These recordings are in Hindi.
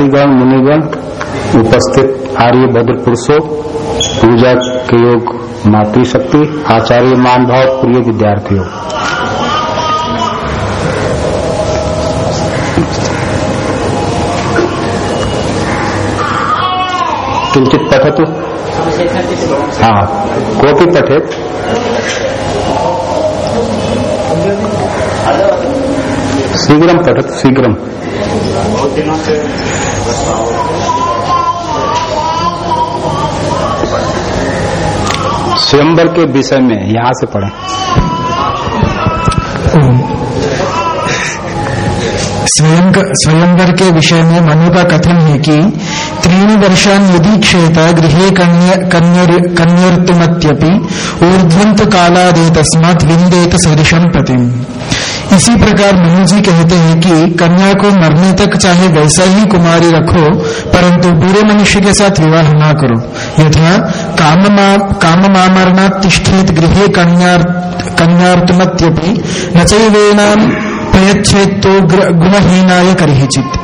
सन्यासीगण मुनिगण उपस्थित आर्य भद्र पुरुषों, पूजा के योग मातृशक्ति आचार्य मान भाव प्रिय विद्यार्थियों। किंचित पठतु? हाँ कोऽपि पठेत्। शीघ्रं पठतु, शीघ्रं। स्वयंवर के विषय में यहाँ से पढ़ें। स्वयं स्वयंवर के विषय में मनु का कथन है कि त्रीणि वर्षान यदि क्षेत गृह कन्यर्तुमत्यपि ऊर्ध्वंत कालादे तस्मात विंदेत सदृशम प्रतिम। इसी प्रकार मनु जी कहते हैं कि कन्या को मरने तक चाहे वैसा ही कुमारी रखो, परंतु बुरे मनुष्य के साथ विवाह न करो। यथा काम काम मामरणात तिष्ठित गृह कन्यार्तुमत्यपि न चैवेनाम गुणहीनाय करहिचित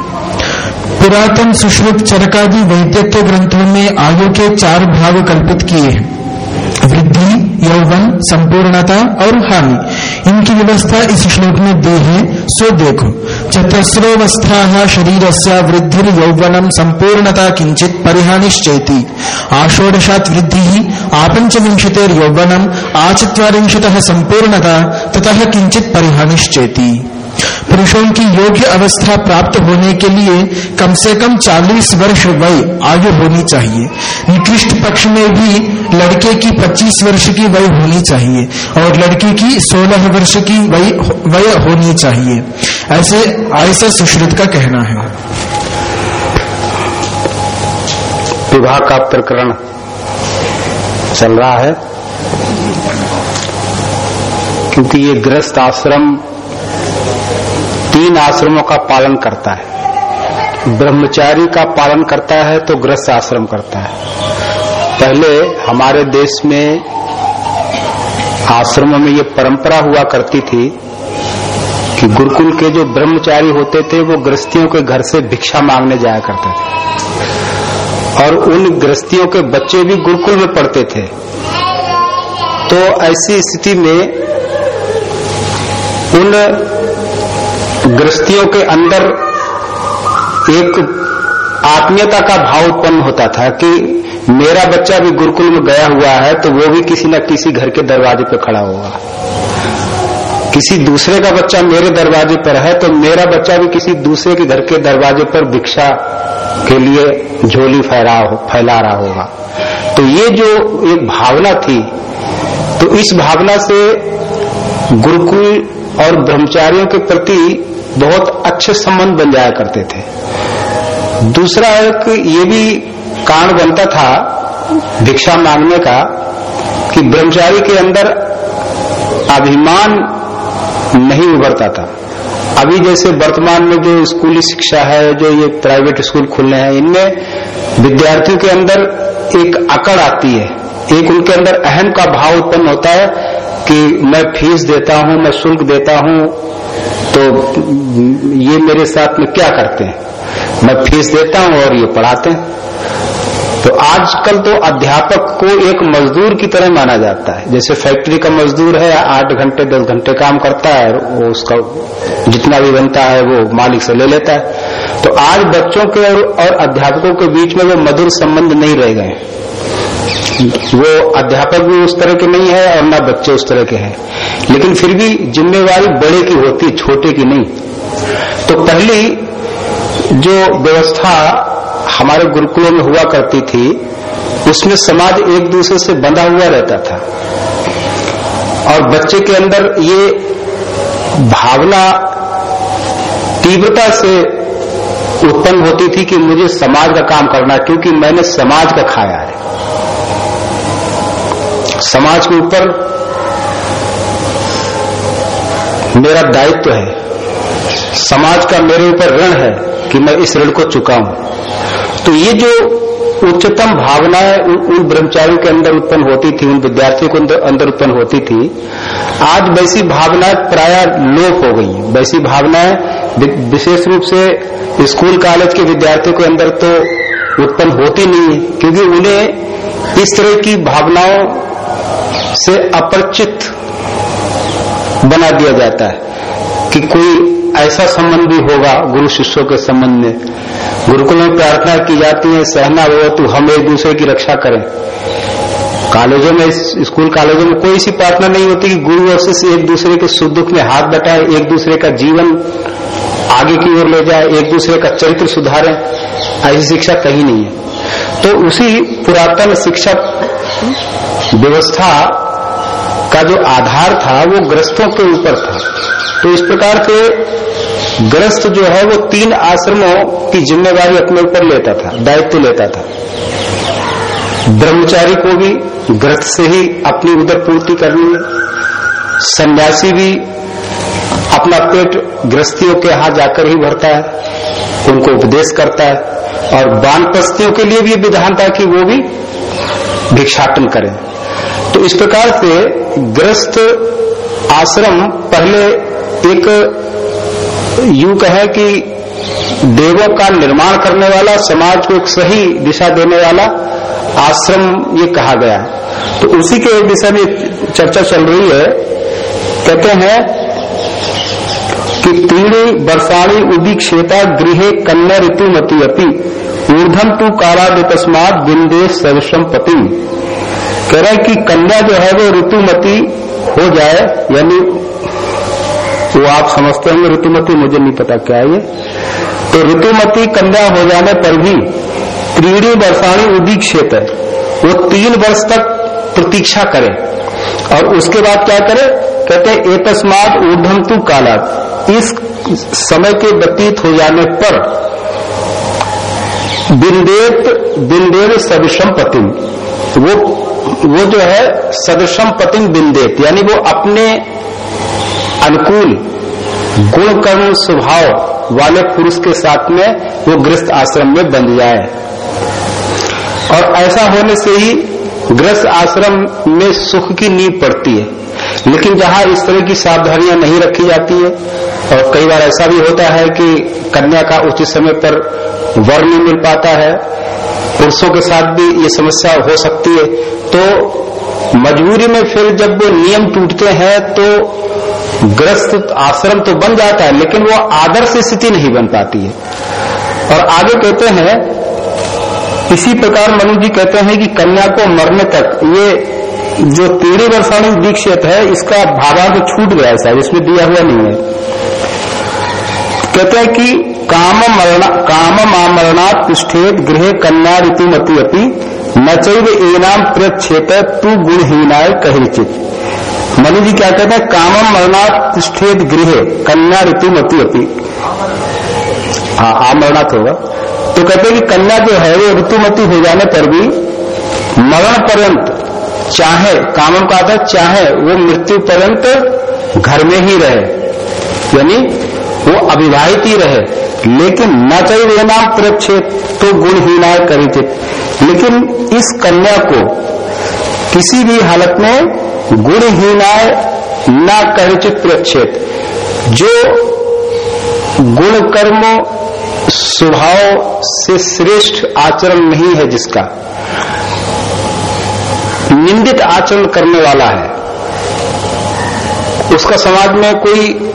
पुरातन सुश्रुत चरकादि वैद्यत्व ग्रंथों में आयु के चार भाग कल्पित किए हैं। वृद्धि, यौवन, संपूर्णता और हानि। इनकी व्यवस्था इस श्लोक में दी है, सो देखो। चतस्रोवस्था शरीर से वृद्धि यौवनम संपूर्णता किंचित परिहानिश्चेती। आषोडशात वृद्धि यौवनम आचत्वारिंशत संपूर्णता ततः किंचित परिहानिश्चेती। पुरुषों की योग्य अवस्था प्राप्त होने के लिए कम से कम 40 वर्ष वय आयु होनी चाहिए। निकृष्ट पक्ष में भी लड़के की 25 वर्ष की वय होनी चाहिए और लड़की की 16 वर्ष की वय होनी चाहिए। ऐसे ऐसा सुश्रुत का कहना है। विवाह का प्रकरण चल रहा है। क्योंकि ये ग्रस्त आश्रम तीन आश्रमों का पालन करता है। ब्रह्मचारी का पालन करता है तो ग्रस्त आश्रम करता है। पहले हमारे देश में आश्रमों में ये परंपरा हुआ करती थी कि गुरुकुल के जो ब्रह्मचारी होते थे, वो गृहस्थियों के घर से भिक्षा मांगने जाया करते थे। और उन गृहस्थियों के बच्चे भी गुरुकुल में पढ़ते थे। तो ऐसी स्थिति में उन गृहस्थियों के अंदर एक आत्मीयता का भाव उत्पन्न होता था कि मेरा बच्चा भी गुरुकुल में गया हुआ है तो वो भी किसी न किसी घर के दरवाजे पर खड़ा होगा। किसी दूसरे का बच्चा मेरे दरवाजे पर है तो मेरा बच्चा भी किसी दूसरे के घर के दरवाजे पर भिक्षा के लिए झोली फैला फैला रहा होगा। तो ये जो एक भावना थी तो इस भावना से गुरुकुल और ब्रह्मचारियों के प्रति बहुत अच्छे संबंध बन जाया करते थे। दूसरा एक ये भी कारण बनता था भिक्षा मांगने का कि ब्रह्मचारी के अंदर अभिमान नहीं उभरता था। अभी जैसे वर्तमान में जो स्कूली शिक्षा है, जो ये प्राइवेट स्कूल खुलने हैं, इनमें विद्यार्थियों के अंदर एक अकड़ आती है। एक उनके अंदर अहम का भाव उत्पन्न होता है कि मैं फ़ीस देता हूँ, मैं शुल्क देता हूँ तो ये मेरे साथ में क्या करते हैं? मैं फ़ीस देता हूँ और ये पढ़ाते हैं। तो आजकल तो अध्यापक को एक मजदूर की तरह माना जाता है। जैसे फैक्ट्री का मजदूर है आठ घंटे दस घंटे काम करता है वो उसका जितना भी बनता है वो मालिक से ले लेता है। तो आज बच्चों के और, और अध्यापकों के बीच में वो मधुर संबंध नहीं रह गए वो अध्यापक भी उस तरह के नहीं है और ना बच्चे उस तरह के हैं। लेकिन फिर भी जिम्मेवारी बड़े की होती, छोटे की नहीं। तो पहली जो व्यवस्था हमारे गुरुकुलों में हुआ करती थी, उसमें समाज एक दूसरे से बंधा हुआ रहता था। और बच्चे के अंदर ये भावना तीव्रता से उत्पन्न होती थी कि मुझे समाज का काम करना क्योंकि मैंने समाज का खाया है। समाज के ऊपर मेरा दायित्व है। समाज का मेरे ऊपर ऋण है कि मैं इस ऋण को चुकाऊं। तो ये जो उच्चतम भावनाएँ उन ब्रह्मचारियों के अंदर उत्पन्न होती थी, उन विद्यार्थियों के अंदर उत्पन्न होती थी, आज वैसी भावनाएँ प्राय लोप हो गई वैसी भावनाएँ विशेष रूप से स्कूल, कॉलेज के विद्यार्थियों के अंदर तो उत्पन्न होती नहीं है, क्योंकि उन्हें इस तरह की भावनाओं से अपरिचित बना दिया जाता है कि कोई ऐसा संबंध भी होगा गुरु शिष्यों के संबंध में। गुरुकुल में प्रार्थना की जाती है, सहना हो तो हम एक दूसरे की रक्षा करें। कॉलेजों में, स्कूल कॉलेजों में कोई सी प्रार्थना नहीं होती कि गुरु और शिष्य एक दूसरे के सुख दुख में हाथ बटाए, एक दूसरे का जीवन आगे की ओर ले जाए, एक दूसरे का चरित्र सुधारें। ऐसी शिक्षा कहीं नहीं है। तो उसी पुरातन शिक्षा व्यवस्था का जो आधार था, वो ग्रस्तों के ऊपर था। तो इस प्रकार के ग्रस्त जो है, वो तीन आश्रमों की ज़िम्मेदारी अपने ऊपर लेता था, दायित्व लेता था। ब्रह्मचारी को भी ग्रस्त से ही अपनी उदर पूर्ति करनी है। सन्यासी भी अपना पेट ग्रस्तियों के यहाँ जाकर ही भरता है, उनको उपदेश करता है, और बानपस्तियों के लिए भी विधान था कि वो भी भिक्षाटन करें। तो इस प्रकार से ग्रस्त आश्रम पहले एक यू कहे कि देवों का निर्माण करने वाला, समाज को एक सही दिशा देने वाला आश्रम ये कहा गया तो उसी के एक विषय में चर्चा चल रही है। कहते हैं कि तीणी वर्षाणी उदी क्षेत्र गृह कन्या ऋतुमती अपी ऊर्धम तू काराद तस्मात बिंदे सविश्रम पति कह रहे कि कन्या जो है वो ऋतुमती हो जाए, यानी वो आप समझते होंगे ऋतुमती, मुझे नहीं पता क्या ये। तो ऋतुमती कन्या हो जाने पर भी त्रीणी वर्षाणी उदी क्षेत्र वो तीन वर्ष तक प्रतीक्षा करे। और उसके बाद क्या करे? कहते हैं ऊर्धम तू काला इस समय के व्यतीत हो जाने पर बिंदेत बिंदेर सदृशम पतिम वो वो जो है सदृशम पतिम बिंदेत, यानी वो अपने अनुकूल गुण कर्म स्वभाव वाले पुरुष के साथ में वो गृहस्थ आश्रम में बन जाए। और ऐसा होने से ही गृहस्थ आश्रम में सुख की नींव पड़ती है। लेकिन जहाँ इस तरह की सावधानियाँ नहीं रखी जाती है, और कई बार ऐसा भी होता है कि कन्या का उचित समय पर वर नहीं मिल पाता है पुरुषों के साथ भी ये समस्या हो सकती है। तो मजबूरी में फिर जब वो नियम टूटते हैं तो ग्रस्त आश्रम तो बन जाता है, लेकिन वो आदर्श स्थिति नहीं बन पाती है। और आगे कहते हैं, इसी प्रकार मनु जी कहते हैं कि कन्या को मरने तक, ये जो तेरह वर्षाणी दीक्षित है, इसका भावार्थ छूट गया शायद इसमें दिया हुआ नहीं है। कहते हैं कि काम मरणा काम मामरणात् तिष्ठेत गृह कन्या ऋतुमती अपनी न एनाम प्रक्षेप तू गुणहीनाय कहिचित। मनु जी क्या कहते हैं? कामम मरणात् तिष्ठेत गृह कन्या ऋतुमती अपनी हाँ आमरणात् होगा। तो कहते हैं कि कन्या जो है, वो ऋतुमती हो जाने पर भी मरण पर्यंत चाहे, कामम का था चाहे, वो मृत्यु पर्यंत घर में ही रहे। यानी वो अविवाहित ही रहे। लेकिन न चाहिए नाम प्रक्षेप तो गुण ही गुणहीनाय करिचित लेकिन इस कन्या को किसी भी हालत में गुणहीनाय न करिचित प्रक्षेप जो गुण कर्म स्वभाव से श्रेष्ठ आचरण नहीं है जिसका, निंदित आचरण करने वाला है, उसका समाज में कोई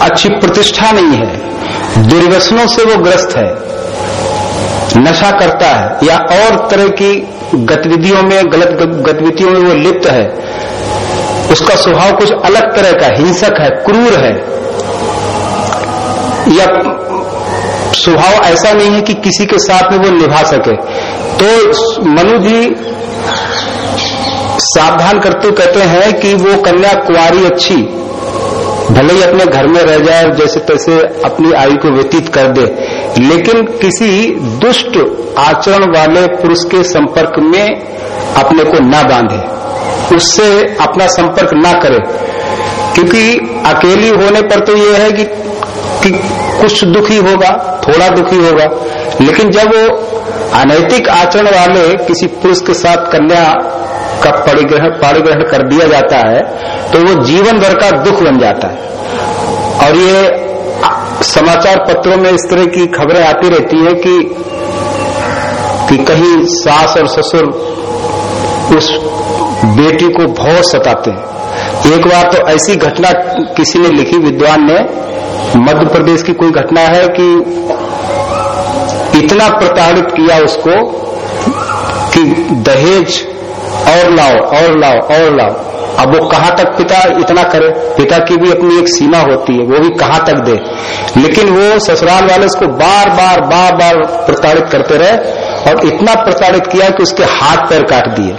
अच्छी प्रतिष्ठा नहीं है। दुर्व्यसनों से वो ग्रस्त है। नशा करता है या और तरह की गतिविधियों में, गलत गतिविधियों में वो लिप्त है। उसका स्वभाव कुछ अलग तरह का, हिंसक है, क्रूर है। या स्वभाव ऐसा नहीं है कि किसी के साथ में वो निभा सके। तो मनु जी सावधान करते कहते हैं कि वो कन्या कुआरी अच्छी भले ही अपने घर में रह जाए जैसे तैसे अपनी आयु को व्यतीत कर दे लेकिन किसी दुष्ट आचरण वाले पुरुष के संपर्क में अपने को न बांधे। उससे अपना संपर्क ना करे। क्योंकि अकेली होने पर तो यह है कि, कि कुछ दुखी होगा थोड़ा दुखी होगा। लेकिन जब वो अनैतिक आचरण वाले किसी पुरुष के साथ कन्या का परिग्रहण पारिग्रहण कर दिया जाता है तो वो जीवन भर का दुख बन जाता है। और ये समाचार पत्रों में इस तरह की खबरें आती रहती है कि कि कहीं सास और ससुर उस बेटी को बहुत सताते हैं। एक बार तो ऐसी घटना किसी ने लिखी, विद्वान ने, मध्य प्रदेश की कोई घटना है कि इतना प्रताड़ित किया उसको कि दहेज और लाओ और लाओ और लाओ। अब वो कहाँ तक पिता इतना करे? पिता की भी अपनी एक सीमा होती है, वो भी कहाँ तक दे? लेकिन वो ससुराल वाले उसको बार बार बार बार प्रताड़ित करते रहे और इतना प्रताड़ित किया कि उसके हाथ पैर काट दिए।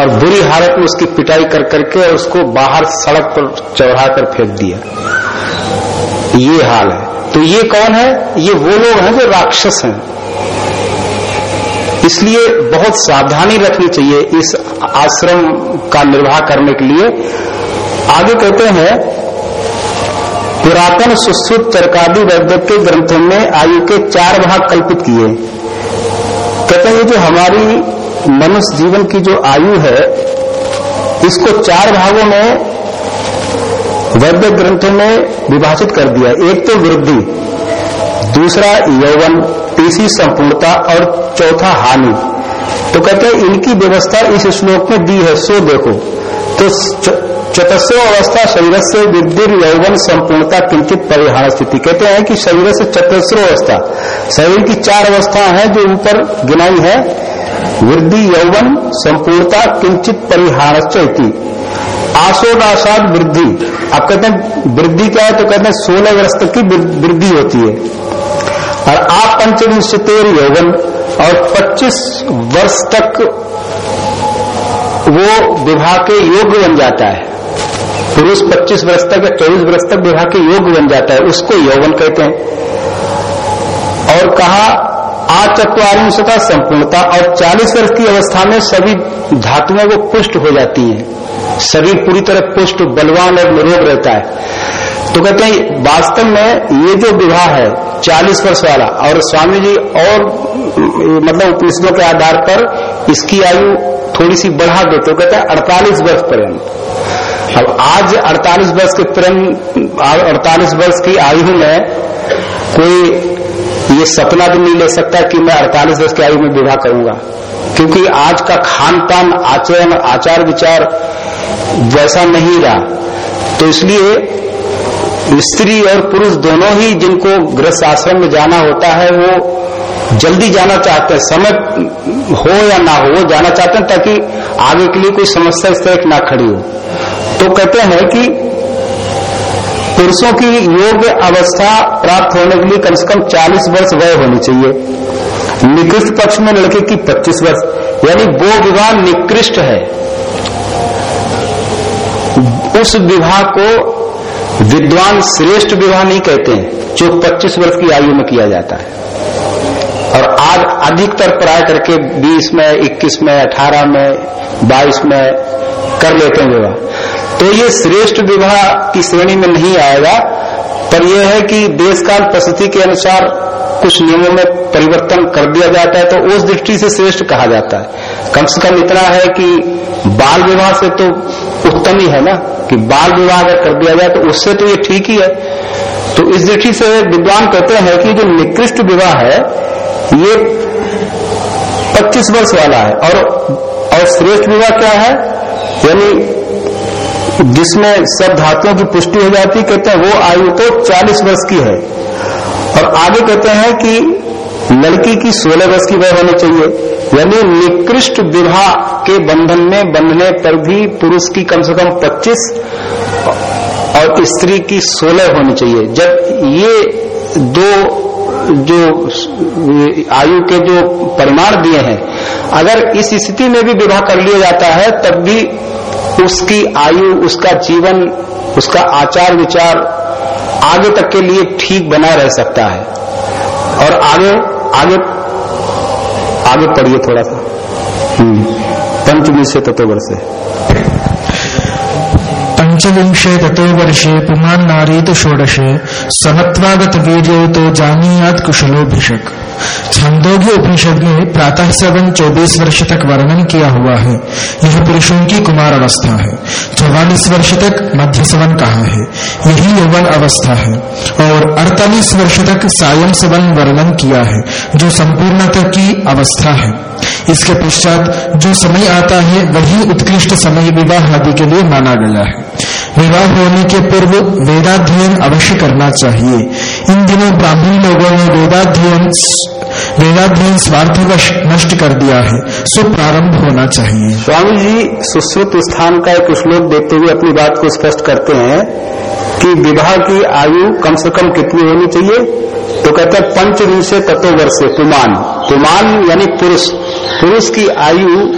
और बुरी हालत में उसकी पिटाई कर, करके और उसको बाहर सड़क पर चढ़ा कर फेंक दिया। ये हाल है। तो ये कौन है? ये वो लोग हैं जो राक्षस हैं। इसलिए बहुत सावधानी रखनी चाहिए इस आश्रम का निर्वाह करने के लिए। आगे कहते हैं, पुरातन सुश्रुत चरकादी वैद्य के ग्रंथों में आयु के चार भाग कल्पित किए। कहते हैं जो हमारी मनुष्य जीवन की जो आयु है, इसको चार भागों में वैद्य ग्रंथों में विभाजित कर दिया। एक तो वृद्धि, दूसरा यौवन तीसरी संपूर्णता और चौथा हानि। तो कहते हैं, इनकी व्यवस्था इस श्लोक में दी है, सो देखो। तो चतस्व अवस्था शरीर से वृद्धि यौवन संपूर्णता किंचित परिहार स्थिति। कहते हैं कि शरीर से चतस्व अवस्था, शरीर की चार अवस्था है जो ऊपर गिनाई है। वृद्धि यौवन संपूर्णता किंचित परिहार आशोदाशाद वृद्धि। आप कहते हैं, वृद्धि क्या है? तो कहते हैं, सोलह वर्ष तक की वृद्धि होती है। और आप पंचविंशतेर यौवन और 25 वर्ष तक वो विवाह के योग्य बन जाता है। पुरुष 25 वर्ष तक या 24 वर्ष तक विवाह के योग्य बन जाता है, उसको यौवन कहते हैं। और कहा, आचत्वारिंशता संपूर्णता और 40 वर्ष की अवस्था में सभी धातुओं को पुष्ट हो जाती हैं। शरीर पूरी तरह पुष्ट, बलवान और निरोग रहता है। तो कहते हैं, वास्तव में ये जो विवाह है 40 वर्ष वाला। और स्वामी जी और मतलब उपनिषदों के आधार पर इसकी आयु थोड़ी सी बढ़ा देते तो कहते हैं अड़तालीस वर्ष पर्यंत। अब आज 48 वर्ष के पर्यंत अड़तालीस वर्ष की आयु में कोई ये सपना भी नहीं ले सकता कि मैं 48 वर्ष की आयु में विवाह करूँगा। क्योंकि आज का खान पान आचरण आचार विचार वैसा नहीं रहा। तो इसलिए स्त्री और पुरुष दोनों ही जिनको गृह आश्रम में जाना होता है, वो जल्दी जाना चाहते हैं। समय हो या ना हो, वो जाना चाहते हैं ताकि आगे के लिए कोई समस्या इस तरह ना खड़ी हो। तो कहते हैं कि पुरुषों की योग्य अवस्था प्राप्त होने के लिए कम से कम 40 वर्ष वय होनी चाहिए। निकृष्ट पक्ष में लड़के की 25 वर्ष, यानी वो विवाह निकृष्ट है। उस विवाह को विद्वान श्रेष्ठ विवाह नहीं कहते हैं, जो 25 वर्ष की आयु में किया जाता है। और आज अधिकतर प्राय करके 20 में 21 में 18 में 22 में कर लेते हैं विवाह। तो ये श्रेष्ठ विवाह की श्रेणी में नहीं आएगा पर यह है कि देश काल परिस्थिति के अनुसार कुछ नियमों में परिवर्तन कर दिया जाता है तो उस दृष्टि से श्रेष्ठ कहा जाता है। कम से कम इतना है कि बाल विवाह से तो उत्तम ही है ना, कि बाल विवाह अगर कर दिया जाए तो उससे तो ये ठीक ही है। तो इस दृष्टि से विद्वान कहते हैं कि जो निकृष्ट विवाह है, ये 25 वर्ष वाला है। और और श्रेष्ठ विवाह क्या है? यानी जिसमें सब धातुओं की पुष्टि हो जाती कहते हैं, वो आयु तो 40 वर्ष की है। और आगे कहते हैं कि लड़की की 16 वर्ष की वह होनी चाहिए। यानी निकृष्ट विवाह के बंधन में बंधने पर भी पुरुष की कम से कम 25 और स्त्री की 16 होनी चाहिए। जब ये दो जो आयु के जो परिमाण दिए हैं, अगर इस स्थिति में भी विवाह कर लिया जाता है, तब भी उसकी आयु, उसका जीवन, उसका आचार विचार आगे तक के लिए ठीक बना रह सकता है और आगे आगे आगे पढ़िए थोड़ा सा हम्म। पंचमी से तत्वर से पंचविंशे ततो वर्षे पुमान नारी तो षोडशे समत्वागत वीर्यो तो जानियात कुशलो भिषक छंदोग्य उपनिषद में प्रातः सवन चौबीस वर्ष तक वर्णन किया हुआ है। यह पुरुषों की कुमार अवस्था है। चौवालीस वर्ष तक मध्य सवन कहा है? यही यौवन अवस्था है। और अड़तालीस वर्ष तक सायं सवन वर्णन किया है, जो संपूर्णता की अवस्था है। इसके पश्चात जो समय आता है, वही उत्कृष्ट समय विवाह आदि के लिए माना गया है। विवाह होने के पूर्व वेदाध्ययन अवश्य करना चाहिए। इन दिनों ब्राह्मण लोगों ने वेदाध्ययन वेदाध्ययन स्वार्थवश नष्ट कर दिया है। सो प्रारंभ होना चाहिए। स्वामी जी, सुश्रुत स्थान का एक श्लोक देखते हुए अपनी बात को स्पष्ट करते हैं कि विवाह की आयु कम से कम कितनी होनी चाहिए? तो कहते हैं, पंचविंशे तत्व वर्षे पुमान। पुमान यानी पुरुष। पुरुष की आयु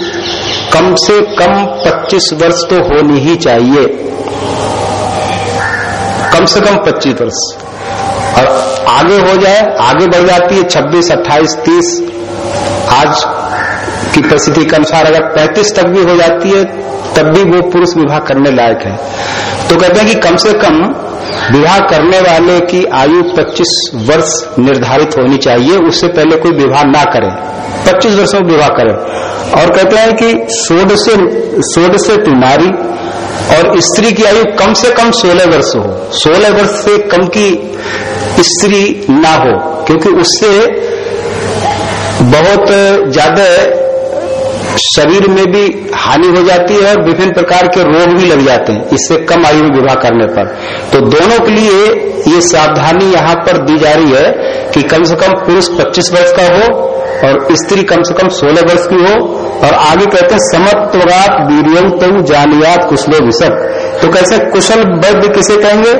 कम से कम 25 वर्ष तो होनी ही चाहिए। कम से कम 25 वर्ष। और आगे हो जाए आगे बढ़ जाती है 26, 28, 30 आज की परिस्थिति के अनुसार अगर 35 तक भी हो जाती है तब भी वो पुरुष विवाह करने लायक है। तो कहते हैं कि कम से कम विवाह करने वाले की आयु 25 वर्ष निर्धारित होनी चाहिए, उससे पहले कोई विवाह ना करे। 25 वर्षों में विवाह करे। और कहते हैं कि सोड से सोड से नारी और स्त्री की आयु कम से कम 16 वर्ष हो। 16 वर्ष से कम की स्त्री ना हो, क्योंकि उससे बहुत ज़्यादा शरीर में भी हानि हो जाती है और विभिन्न प्रकार के रोग भी लग जाते हैं। इससे कम आयु में विवाह करने पर। तो दोनों के लिए ये सावधानी यहाँ पर दी जा रही है कि कम से कम पुरुष 25 वर्ष का हो और स्त्री कम से कम 16 वर्ष की हो और आगे कहते हैं, समत्वरात वीरियम जानियात कुशलो विषक तो कैसे कुशल वैद्य किसे कहेंगे?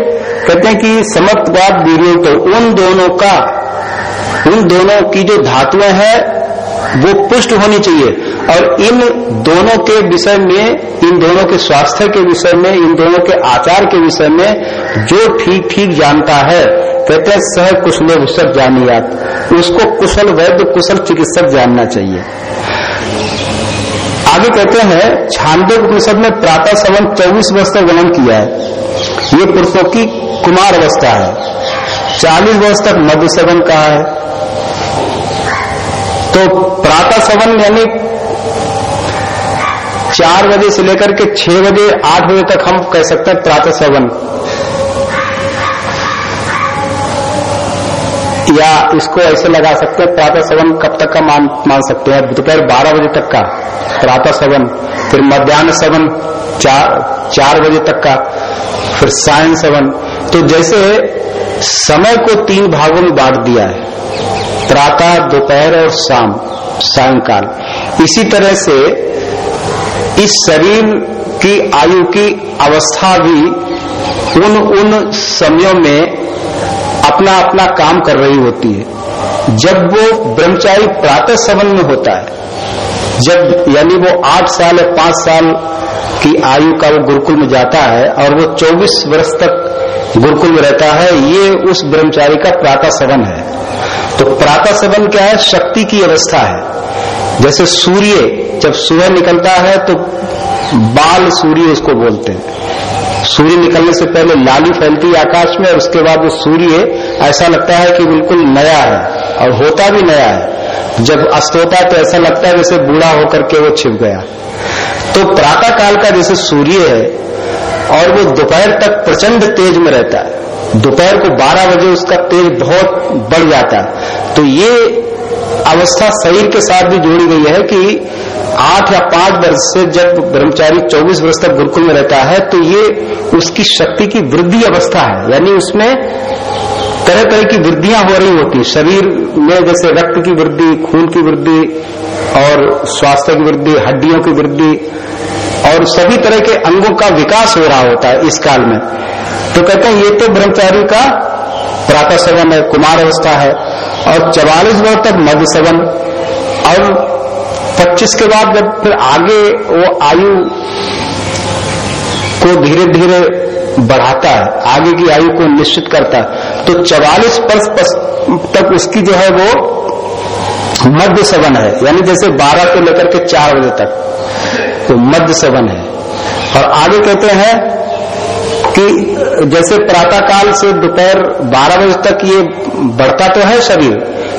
कहते हैं कि समत्वाद वीरियम उन दोनों का, उन दोनों की जो धातुएँ हैं वो पुष्ट होनी चाहिए। और इन दोनों के विषय में, इन दोनों के स्वास्थ्य के विषय में, इन दोनों के आचार के विषय में जो ठीक ठीक जानता है, कहते हैं, सह कुशल विषय जानियात। उसको कुशल वैद्य, कुशल चिकित्सक जानना चाहिए। आगे कहते हैं छांदो उपनिषद में प्रातः सवन चौबीस वर्ष तक वर्णन किया है। ये पुरुषों की कुमार अवस्था है। चालीस वर्ष तक मध्य सवन कहा है। तो प्रातः सवन यानी चार बजे से लेकर के छह बजे, आठ बजे तक हम कह सकते हैं प्रातः सवन। या इसको ऐसे लगा सकते हैं, प्रातः सवन कब तक का मान मान सकते हैं? दोपहर बारह बजे तक का, प्रातः सवन। फिर मध्यान्ह सवन, चार चार बजे तक का, फिर सायन सवन। तो जैसे समय को तीन भागों में बांट दिया है। प्रातः दोपहर और शाम, सायंकाल। इसी तरह से इस शरीर की आयु की अवस्था भी उन उन समयों में अपना अपना काम कर रही होती है। जब वो ब्रह्मचारी प्रातः सवन में होता है, जब यानी वो आठ साल या पाँच साल की आयु का वो गुरुकुल में जाता है और वो चौबीस वर्ष तक गुरुकुल में रहता है, ये उस ब्रह्मचारी का प्रातः सवन है। तो प्रातः सवन क्या है? शक्ति की अवस्था है। जैसे सूर्य, जब सुबह निकलता है तो बाल सूर्य उसको बोलते हैं। सूर्य निकलने से पहले लाली फैलती है आकाश में, और उसके बाद वो सूर्य, ऐसा लगता है कि बिल्कुल नया है, और होता भी नया है। जब अस्त होता है तो ऐसा लगता है जैसे बूढ़ा होकर के वो छिप गया। तो प्रातः काल का जैसे सूर्य है, और वो दोपहर तक प्रचंड तेज में रहता है। दोपहर को 12 बजे उसका तेज बहुत बढ़ जाता है। तो ये अवस्था शरीर के साथ भी जोड़ी गई है कि आठ या पाँच वर्ष से जब ब्रह्मचारी 24 वर्ष तक गुरुकुल में रहता है तो ये उसकी शक्ति की वृद्धि अवस्था है। यानी उसमें तरह तरह की वृद्धियाँ हो रही होती शरीर में जैसे रक्त की वृद्धि, खून की वृद्धि और स्वास्थ्य की वृद्धि, हड्डियों की वृद्धि और सभी तरह के अंगों का विकास हो रहा होता है इस काल में। तो कहते हैं, ये तो ब्रह्मचारी का प्रातः सवन है कुमार अवस्था है और चवालीस वर्ष तक मध्य सवन और 25 के बाद जब फिर आगे वो आयु को धीरे धीरे बढ़ाता है, आगे की आयु को निश्चित करता है तो चवालीस वर्ष तक उसकी जो है वो मध्य सवन है। यानी जैसे 12 से लेकर के 4 बजे तक। तो मध्य सवन है। और आगे कहते हैं कि जैसे प्रातः काल से दोपहर 12 बजे तक ये बढ़ता तो है शरीर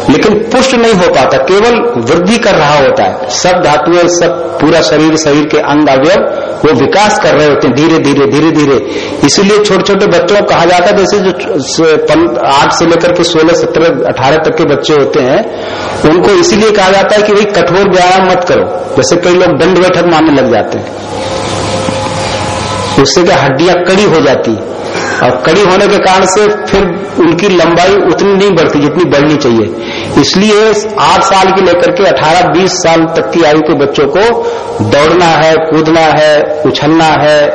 लेकिन पुष्ट नहीं हो पाता, केवल वृद्धि कर रहा होता है। सब धातुएँ, सब पूरा शरीर शरीर के अंग अवयव, वो विकास कर रहे होते हैं धीरे धीरे धीरे धीरे। इसीलिए छोटे छोटे बच्चों को कहा जाता है, जैसे जो आठ से लेकर के सोलह, सत्रह, अठारह तक के बच्चे होते हैं, उनको इसीलिए कहा जाता है कि भाई कठोर व्यायाम मत करो। जैसे कई लोग दंड बैठक मारने लग जाते हैं। उससे क्या हड्डियाँ कड़ी हो जाती और कड़ी होने के कारण से फिर उनकी लंबाई उतनी नहीं बढ़ती जितनी बढ़नी चाहिए। इसलिए आठ साल की लेकर के अठारह बीस साल तक की आयु के बच्चों को दौड़ना है, कूदना है, उछलना है,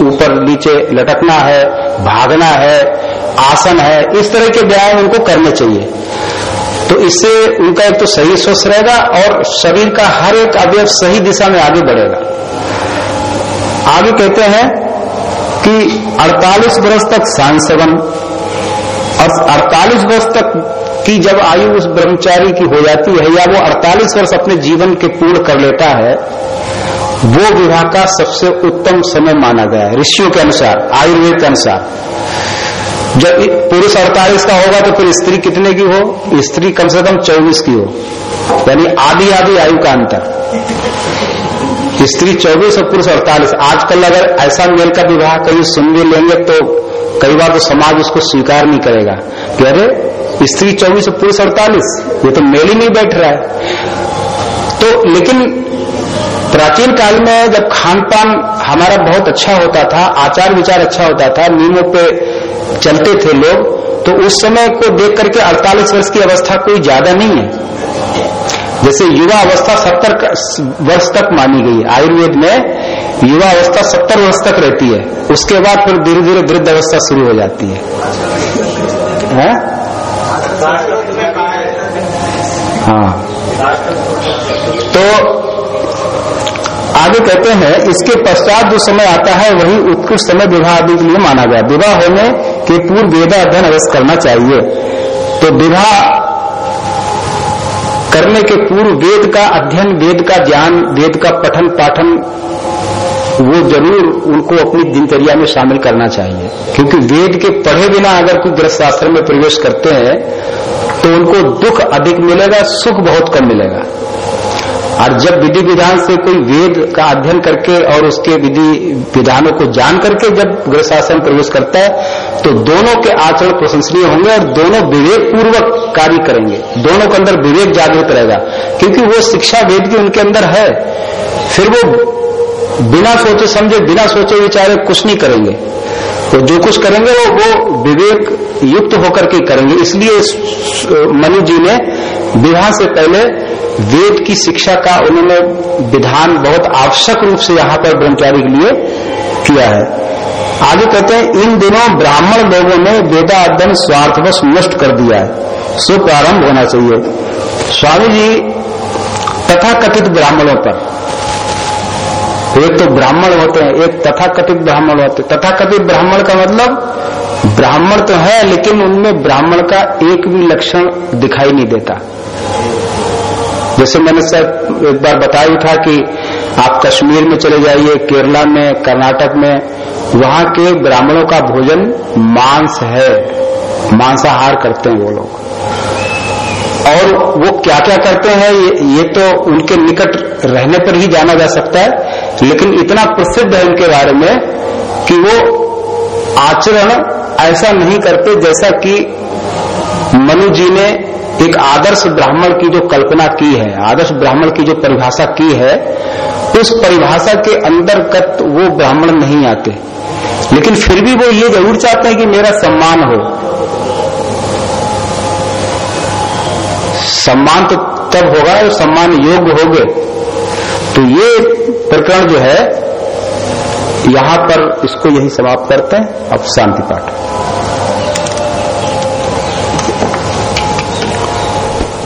ऊपर नीचे लटकना है, भागना है, आसन है, इस तरह के व्यायाम उनको करने चाहिए। तो इससे उनका एक तो सही स्वस्थ रहेगा और शरीर का हर एक अवयव सही दिशा में आगे बढ़ेगा। आगे कहते हैं कि 48 वर्ष तक सांसवन और 48 वर्ष तक की जब आयु उस ब्रह्मचारी की हो जाती है, या वो 48 वर्ष अपने जीवन के पूर्ण कर लेता है, वो विवाह का सबसे उत्तम समय माना गया है। ऋषियों के अनुसार, आयुर्वेद के अनुसार। जब पुरुष अड़तालीस का होगा तो फिर स्त्री कितने की हो? स्त्री कम से कम चौबीस की हो। यानी आधी आधी आयु का अंतर। स्त्री चौबीस और पुरुष अड़तालीस। आजकल अगर ऐसा मेल का विवाह कहीं सुन भी लेंगे तो कई बार तो समाज उसको स्वीकार नहीं करेगा कि अरे, स्त्री चौबीस और पुरुष अड़तालीस, ये तो मेल ही नहीं बैठ रहा है। तो लेकिन प्राचीन काल में जब खान पान हमारा बहुत अच्छा होता था आचार विचार अच्छा होता था, नियमों पे चलते थे लोग तो उस समय को देख करके 48 वर्ष की अवस्था कोई ज़्यादा नहीं है। जैसे युवा अवस्था सत्तर वर्ष तक मानी गई आयुर्वेद में युवा अवस्था सत्तर वर्ष तक रहती है। उसके बाद फिर धीरे धीरे वृद्ध अवस्था शुरू हो जाती है, है? हाँ। तो आगे कहते हैं इसके पश्चात जो समय आता है वही उत्कृष्ट समय विवाह आदि के लिए माना गया। विवाह होने के पूर्व वेदा अध्ययन अवश्य करना चाहिए। तो विवाह करने के पूर्व वेद का अध्ययन, वेद का ज्ञान, वेद का पठन, पाठन, वो ज़रूर उनको अपनी दिनचर्या में शामिल करना चाहिए। क्योंकि वेद के पढ़े बिना अगर कोई ग्रह शास्त्र में प्रवेश करते हैं तो उनको दुख अधिक मिलेगा, सुख बहुत कम मिलेगा। और जब विधि विधान से कोई वेद का अध्ययन करके और उसके विधि विधानों को जान करके जब गृहशासन प्रवेश करता है तो दोनों के आचरण प्रशंसनीय होंगे और दोनों विवेक पूर्वक कार्य करेंगे। दोनों के अंदर विवेक जागृत रहेगा। क्योंकि वो शिक्षा वेद की उनके अंदर है। फिर वो बिना सोचे समझे, बिना सोचे विचारे कुछ नहीं करेंगे। तो जो कुछ करेंगे वो वो विवेक युक्त होकर के करेंगे। इसलिए मनु जी ने विवाह से पहले वेद की शिक्षा का उन्होंने विधान बहुत आवश्यक रूप से यहाँ पर ब्रह्मचारी के लिए किया है। आगे कहते हैं, इन दिनों ब्राह्मण लोगों ने वेदा अध्ययन स्वार्थवश नष्ट कर दिया है। सो प्रारंभ होना चाहिए। स्वामी जी तथा कथित ब्राह्मणों पर। एक तो ब्राह्मण होते हैं, एक तथा कथित ब्राह्मण होते हैं। तथा कथित ब्राह्मण का मतलब ब्राह्मण तो है, लेकिन उनमें ब्राह्मण का एक भी लक्षण दिखाई नहीं देता। जैसे मैंने सर एक बार बताया था कि आप कश्मीर में चले जाइए केरला में कर्नाटक में वहाँ के ब्राह्मणों का भोजन मांस है। मांसाहार करते हैं वो लोग। और वो क्या क्या करते हैं ये, ये तो उनके निकट रहने पर ही जाना जा सकता है लेकिन इतना प्रसिद्ध है उनके बारे में कि वो आचरण ऐसा नहीं करते जैसा कि मनु जी ने एक आदर्श ब्राह्मण की जो कल्पना की है, आदर्श ब्राह्मण की जो परिभाषा की है, उस परिभाषा के अंतर्गत वो ब्राह्मण नहीं आते। लेकिन फिर भी वो ये ज़रूर चाहते हैं कि मेरा सम्मान हो। सम्मान तो तब होगा जब सम्मान योग्य हो गए तो ये प्रकरण जो है, यहाँ पर इसको यही समाप्त करते हैं। अब शांति पाठ।